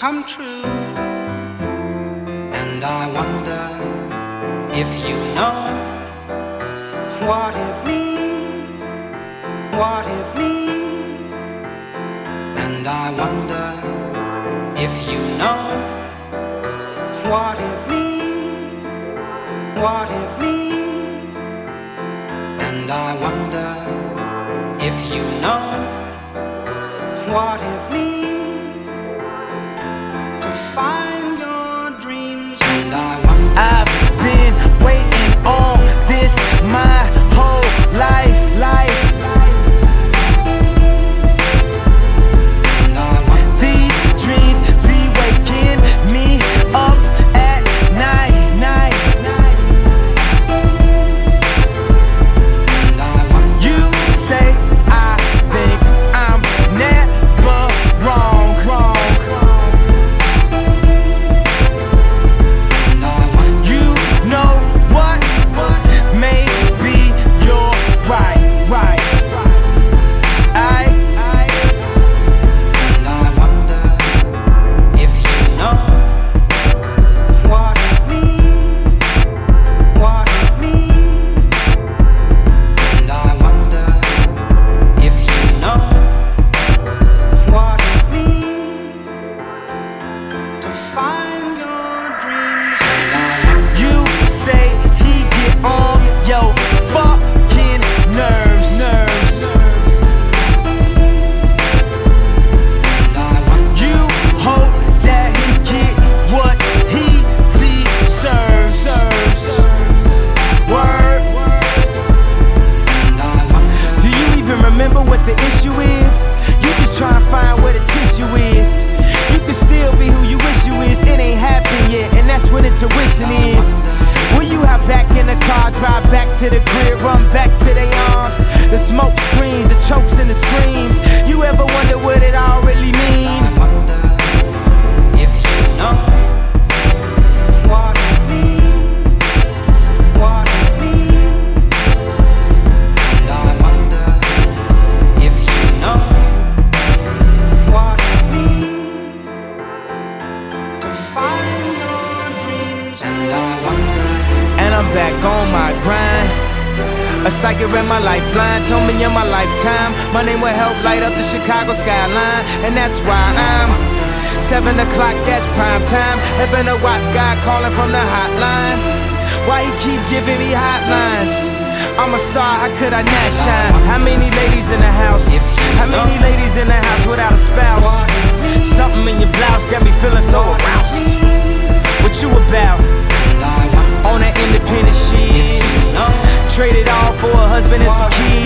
come true. And I wonder if you know what it means, what it means. And I wonder if you know what it means, what it means. And I wonder if you know what it means to the crib, run back to their arms? The smoke screens, the chokes and the screams. You ever wonder what it all really mean? If you know what it means, what it. And I wonder if you know what it means to find your dreams. And I wonder. I'm back on my grind. A psychic read my lifeline, told me in my lifetime my name will help light up the Chicago skyline, and that's why I'm seven o'clock. That's prime time. Heaven to watch God calling from the hotlines. Why he keep giving me hotlines? I'm a star, how could I not shine? How many ladies in the house? How many ladies in the house without a spouse? Something in your blouse got me feeling so aroused. What you about? Traded all for a husband and some kids.